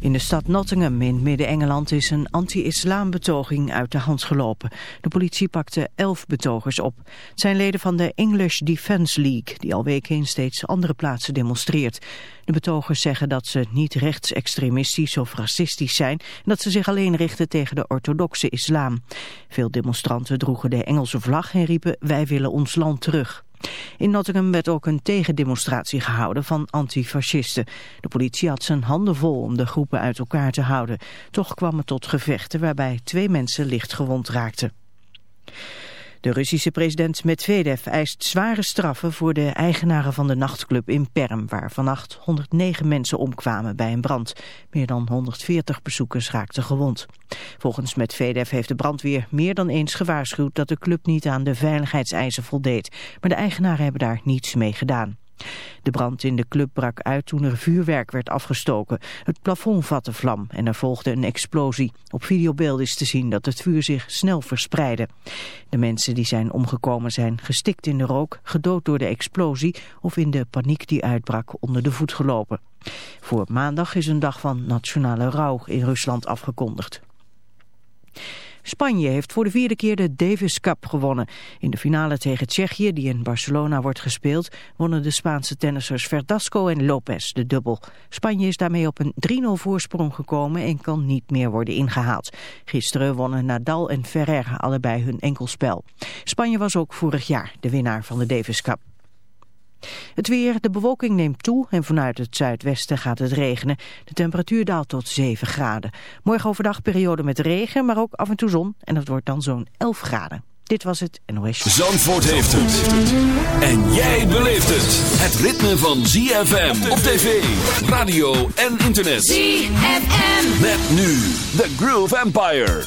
In de stad Nottingham in Midden-Engeland is een anti-islam-betoging uit de hand gelopen. De politie pakte elf betogers op. Het zijn leden van de English Defence League, die al weken in steeds andere plaatsen demonstreert. De betogers zeggen dat ze niet rechtsextremistisch of racistisch zijn... en dat ze zich alleen richten tegen de orthodoxe islam. Veel demonstranten droegen de Engelse vlag en riepen wij willen ons land terug. In Nottingham werd ook een tegendemonstratie gehouden van antifascisten. De politie had zijn handen vol om de groepen uit elkaar te houden. Toch kwam het tot gevechten waarbij twee mensen licht gewond raakten. De Russische president Medvedev eist zware straffen voor de eigenaren van de nachtclub in Perm, waar vannacht 109 mensen omkwamen bij een brand. Meer dan 140 bezoekers raakten gewond. Volgens Medvedev heeft de brandweer meer dan eens gewaarschuwd dat de club niet aan de veiligheidseisen voldeed, maar de eigenaren hebben daar niets mee gedaan. De brand in de club brak uit toen er vuurwerk werd afgestoken. Het plafond vatte vlam en er volgde een explosie. Op videobeeld is te zien dat het vuur zich snel verspreidde. De mensen die zijn omgekomen zijn gestikt in de rook, gedood door de explosie of in de paniek die uitbrak onder de voet gelopen. Voor maandag is een dag van nationale rouw in Rusland afgekondigd. Spanje heeft voor de vierde keer de Davis Cup gewonnen. In de finale tegen Tsjechië, die in Barcelona wordt gespeeld, wonnen de Spaanse tennissers Verdasco en Lopez de dubbel. Spanje is daarmee op een 3-0 voorsprong gekomen en kan niet meer worden ingehaald. Gisteren wonnen Nadal en Ferrer allebei hun enkelspel. Spanje was ook vorig jaar de winnaar van de Davis Cup. Het weer, de bewolking neemt toe en vanuit het zuidwesten gaat het regenen. De temperatuur daalt tot 7 graden. Morgen overdag periode met regen, maar ook af en toe zon. En dat wordt dan zo'n 11 graden. Dit was het NOS. Zandvoort heeft het. En jij beleeft het. Het ritme van ZFM op tv, radio en internet. ZFM. Met nu The Groove Empire.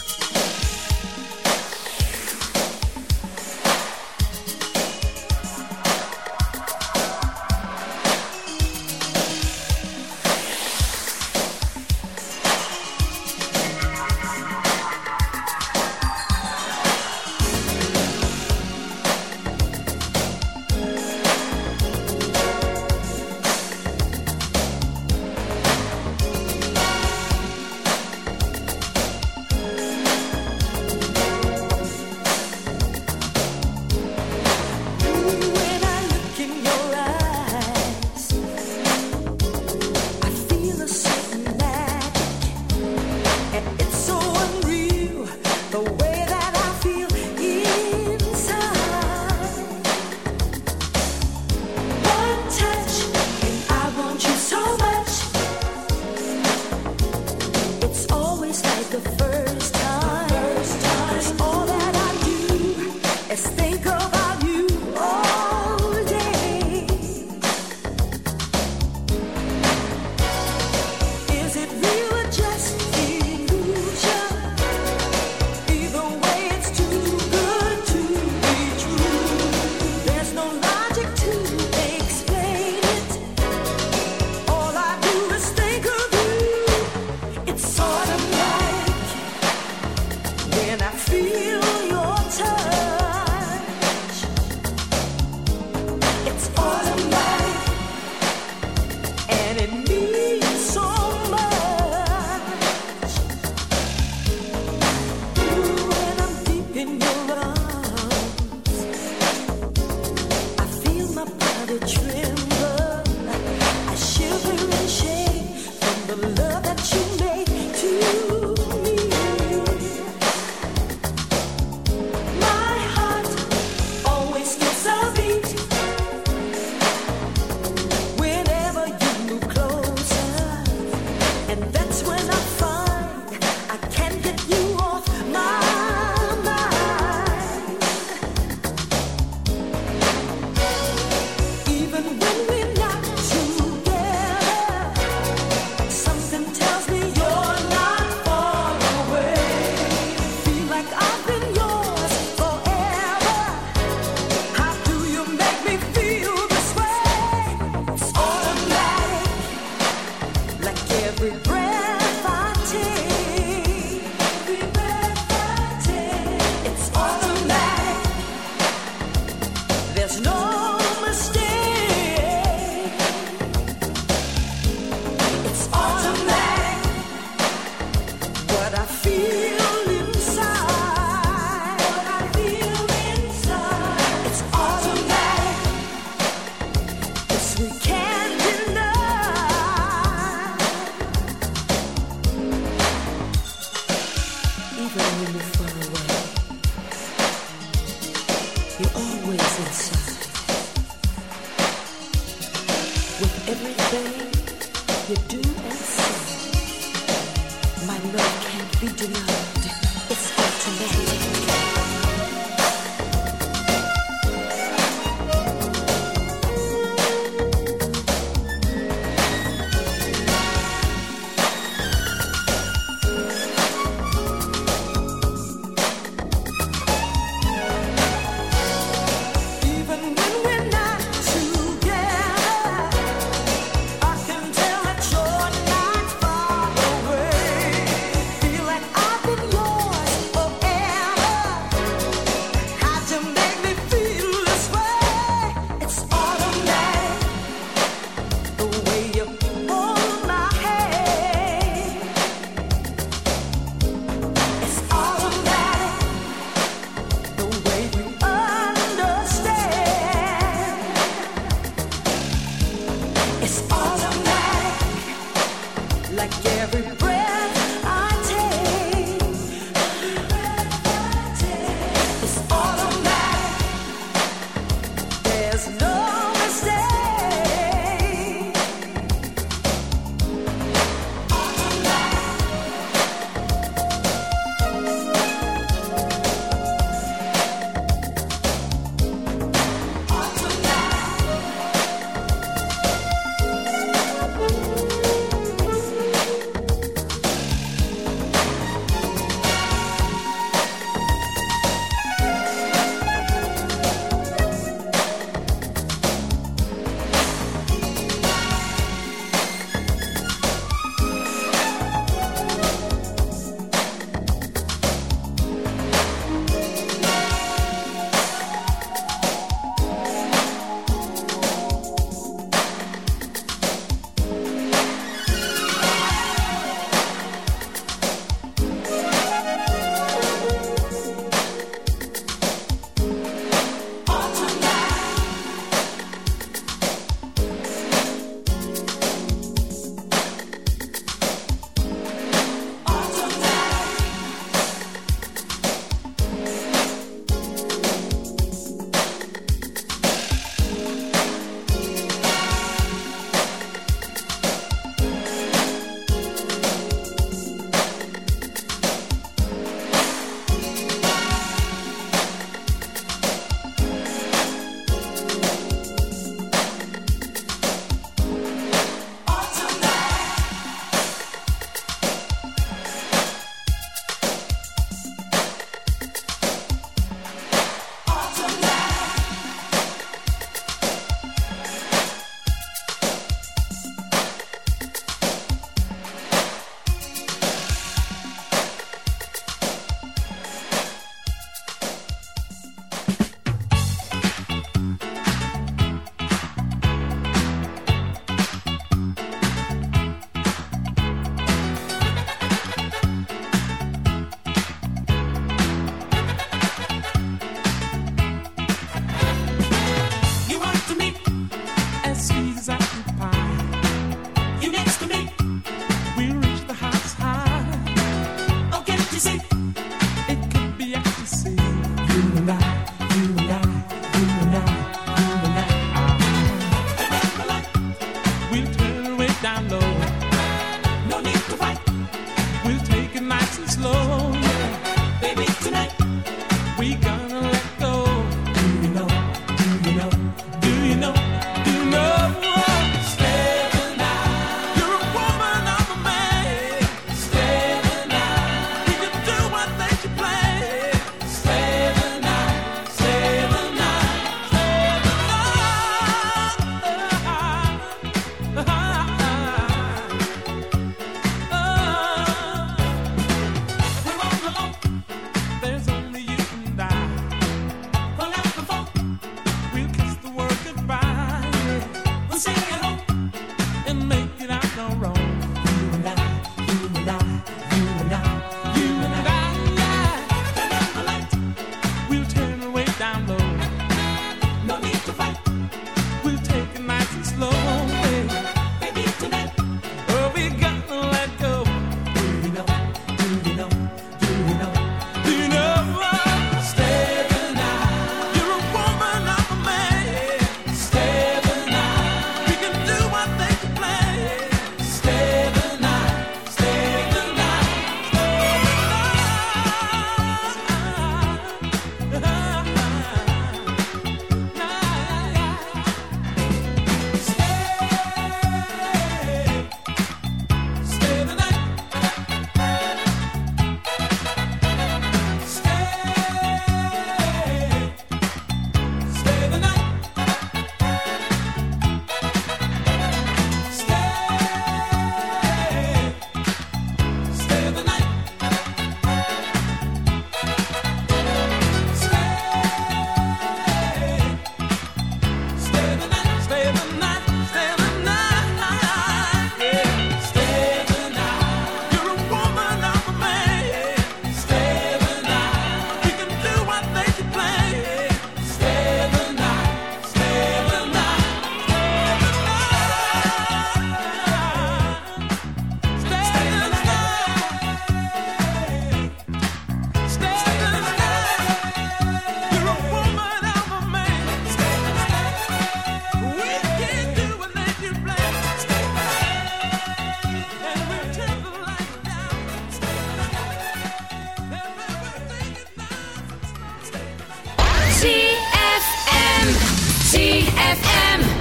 ZFM.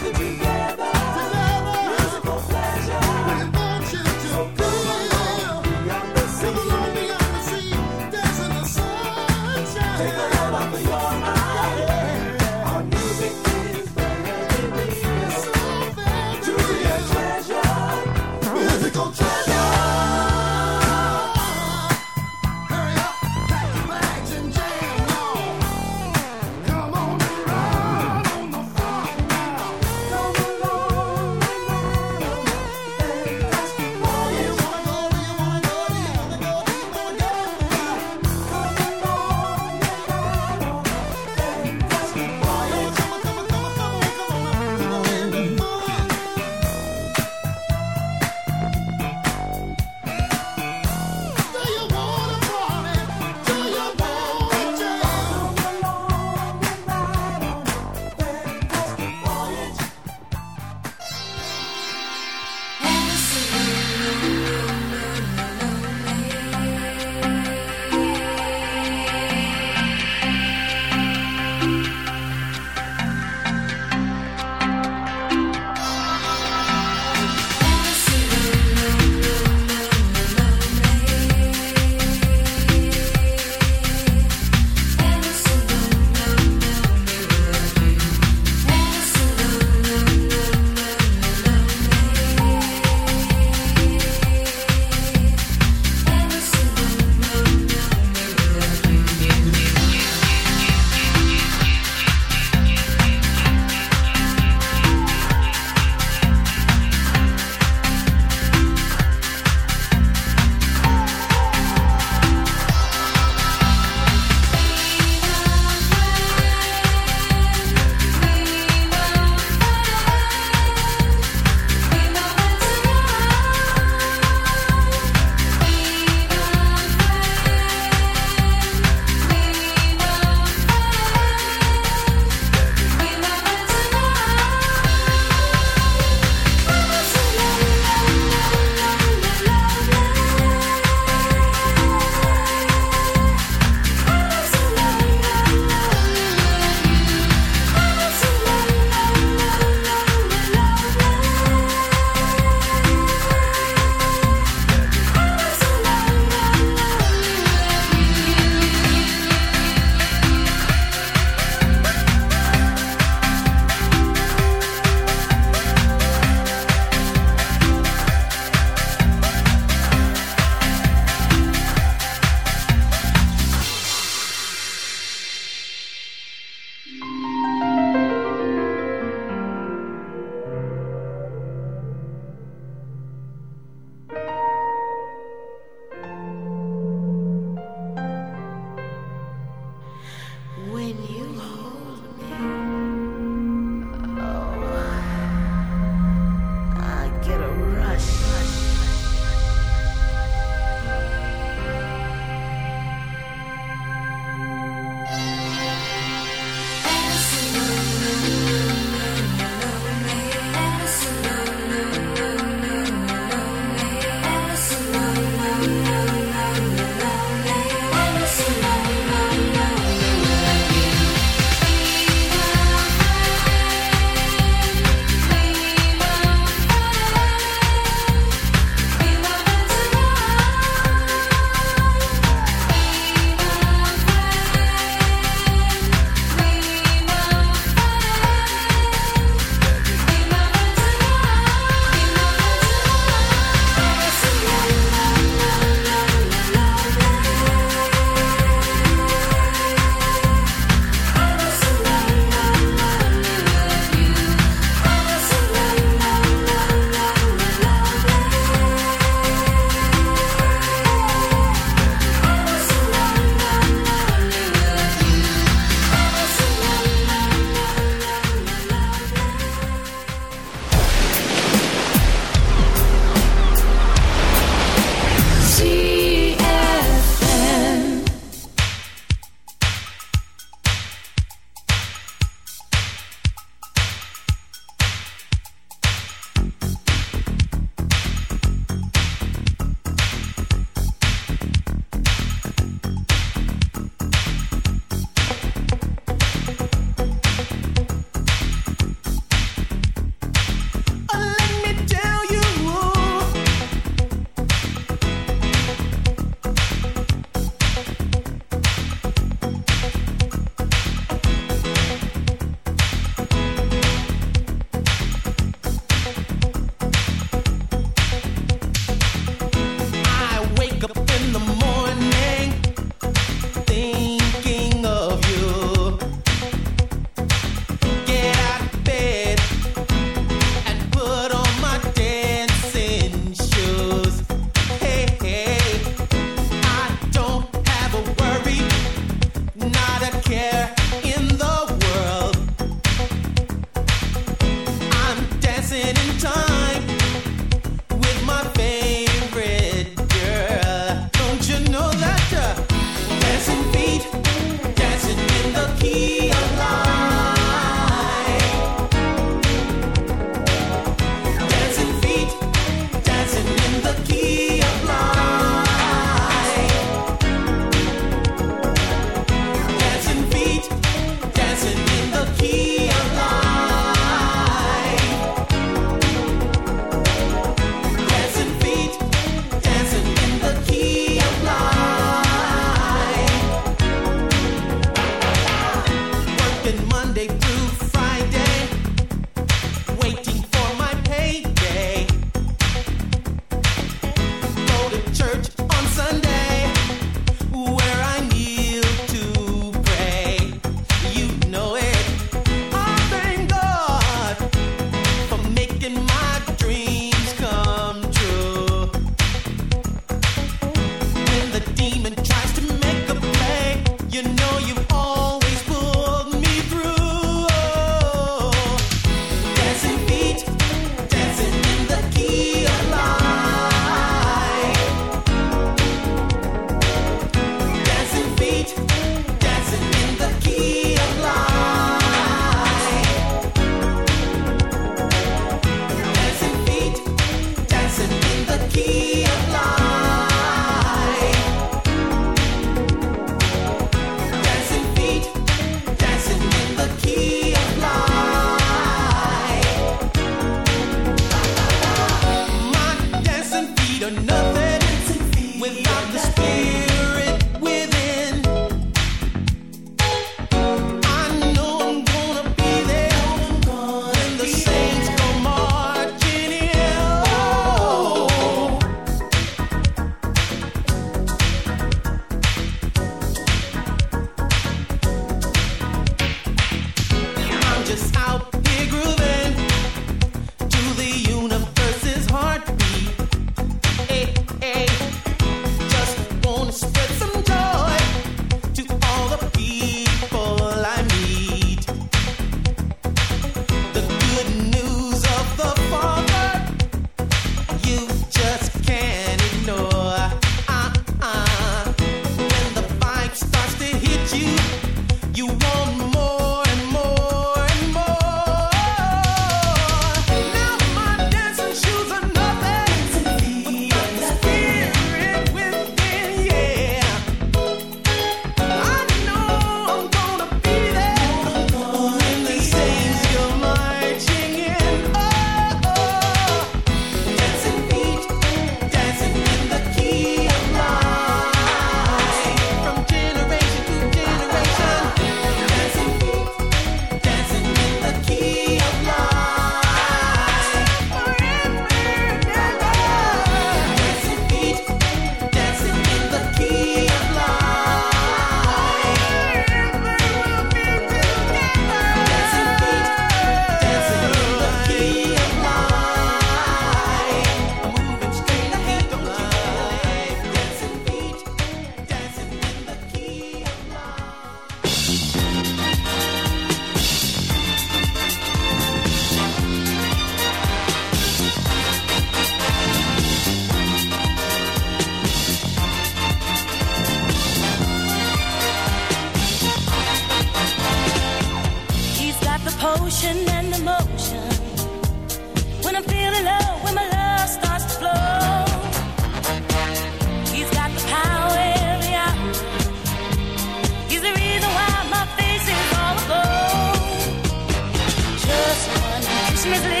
Christmas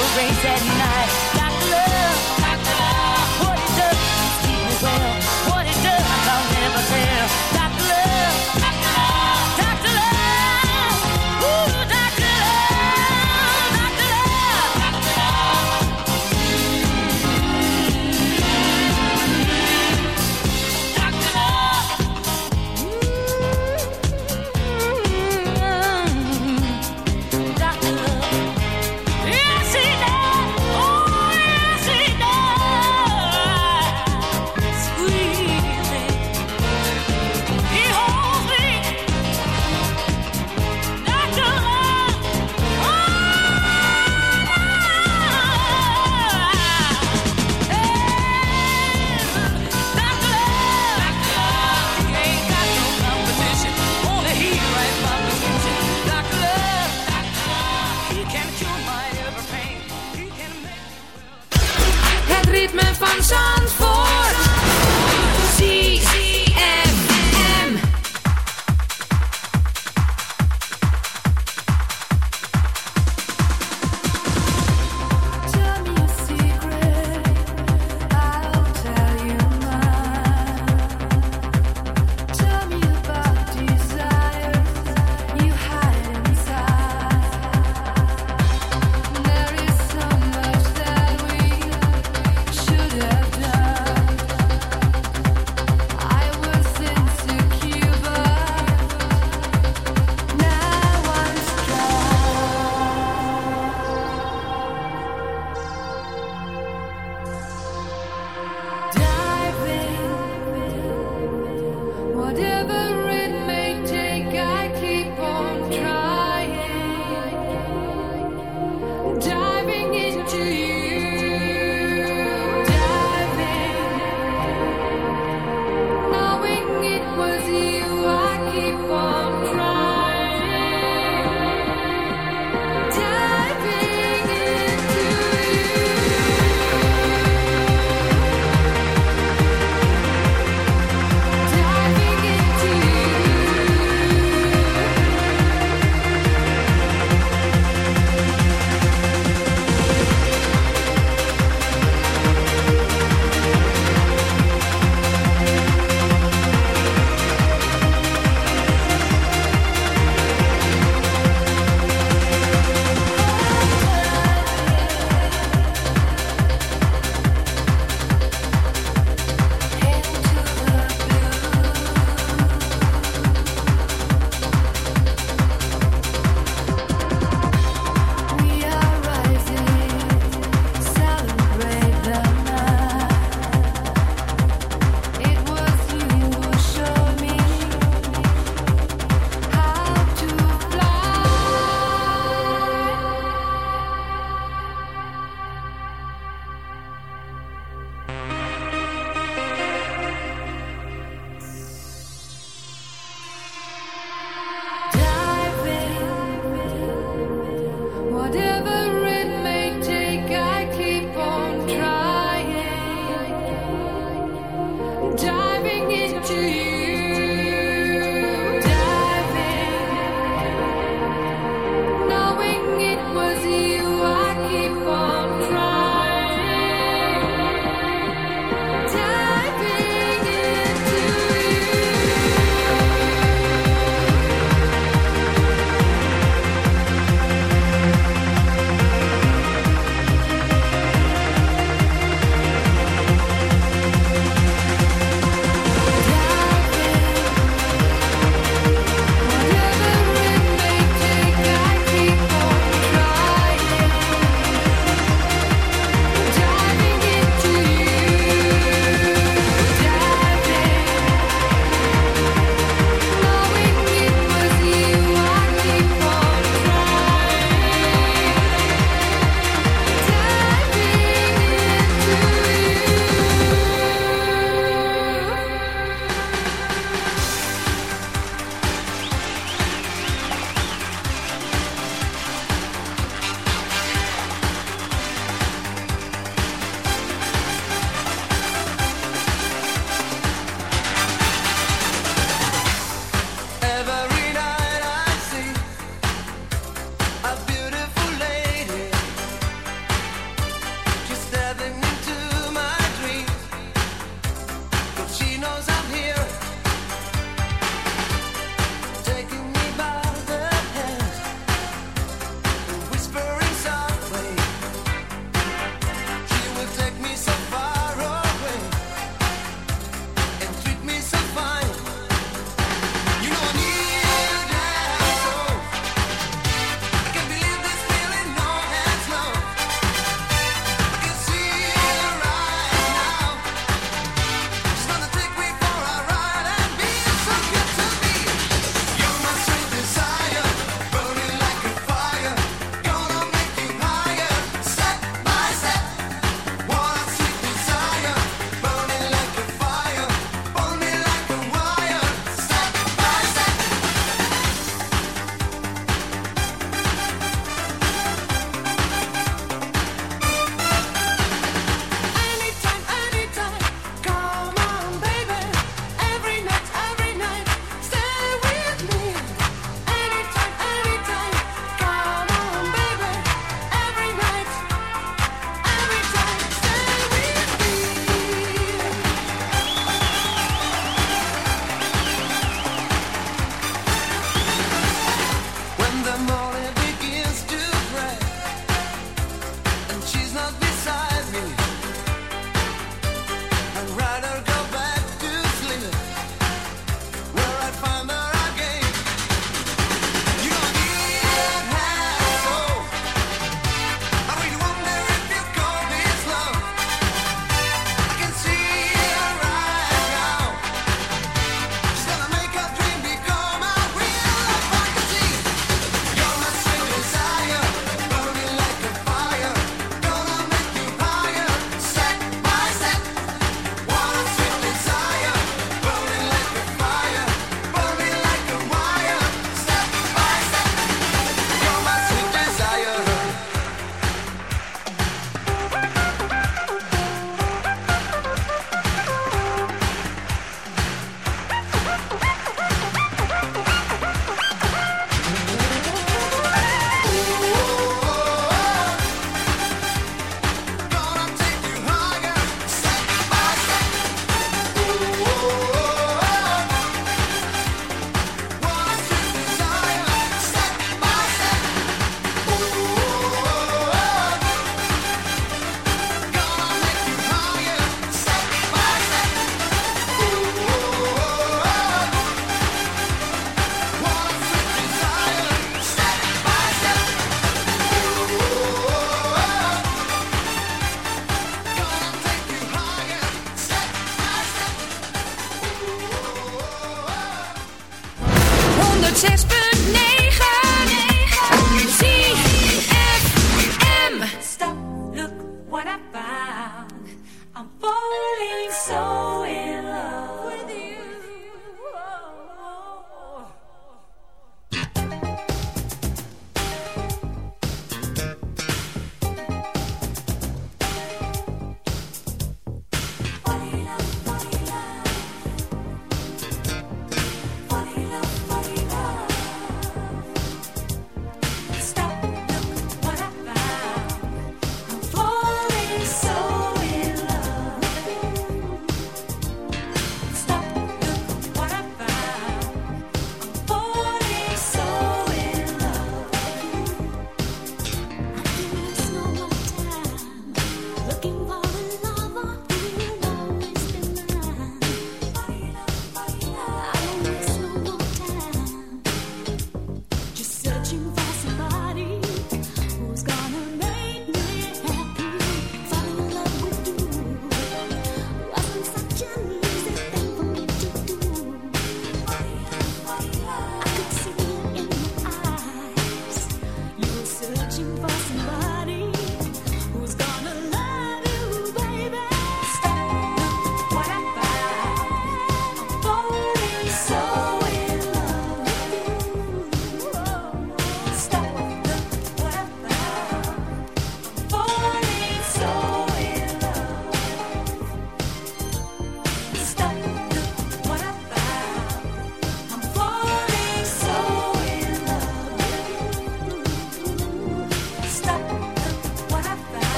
parades at night.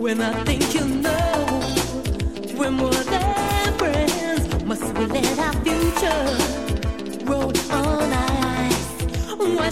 When I think you know, we're more than friends. Must we let our future roll on ice? Why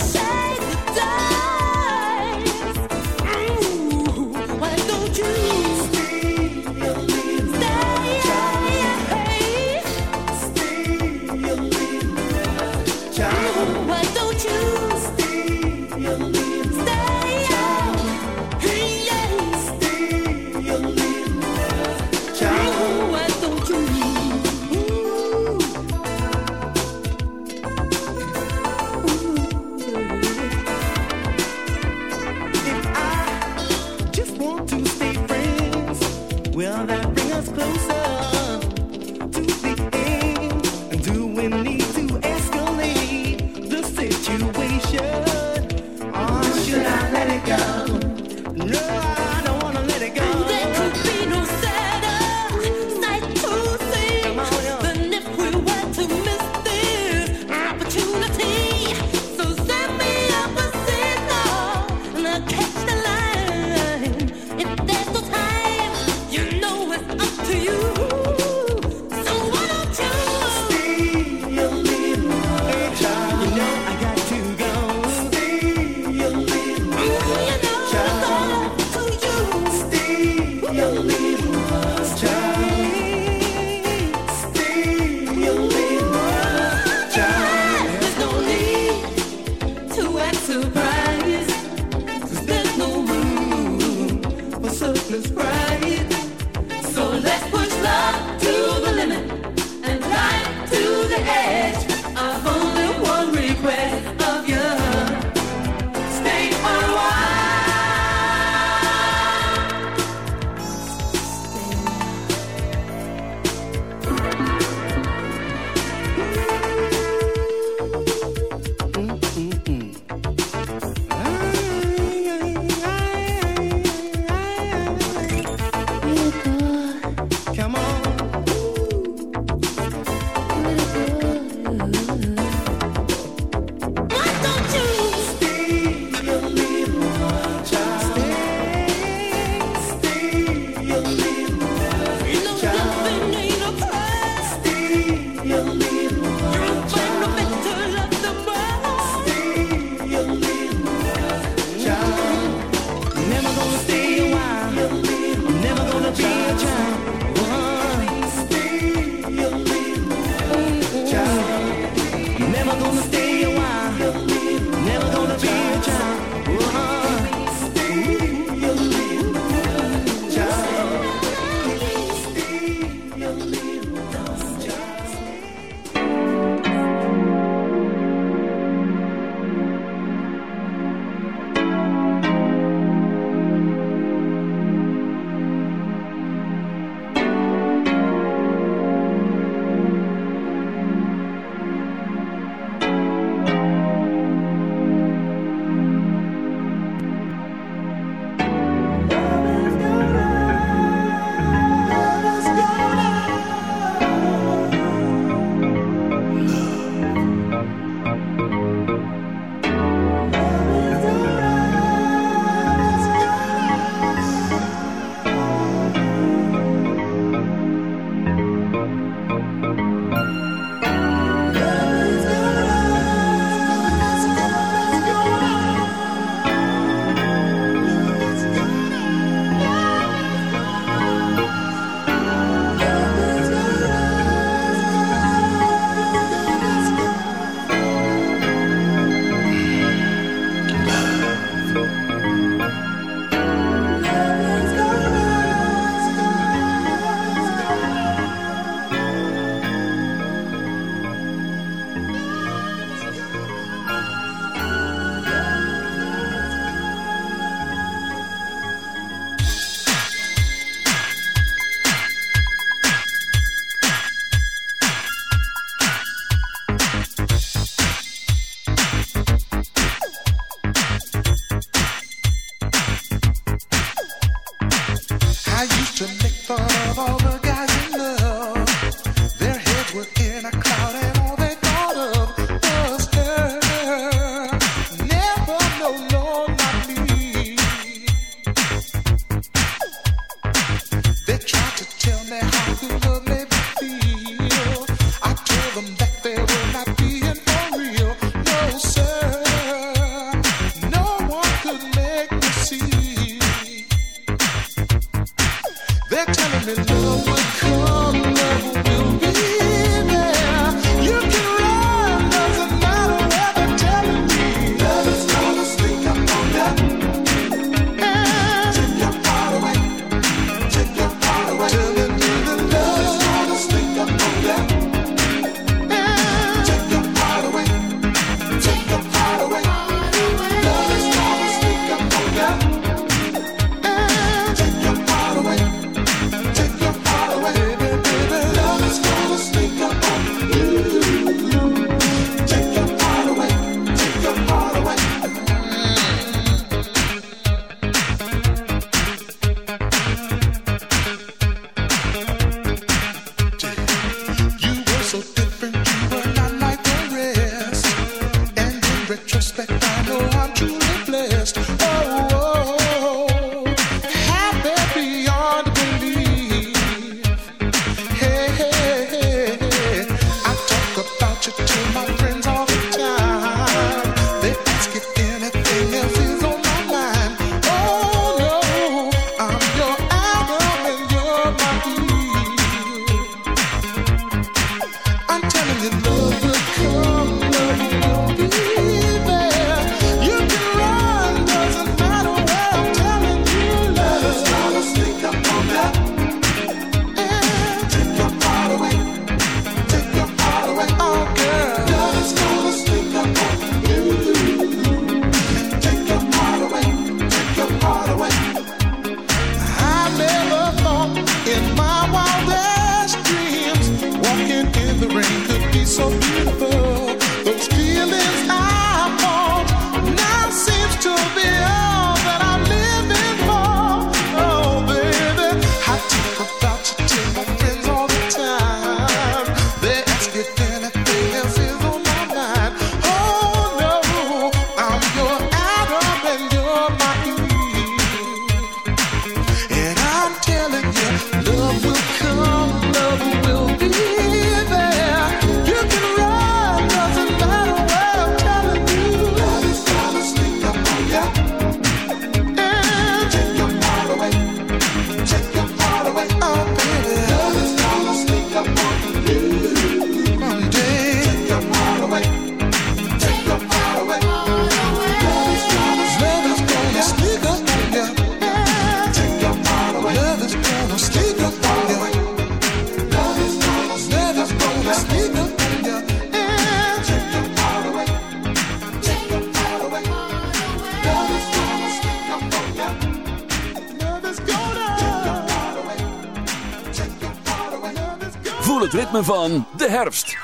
van de herfst.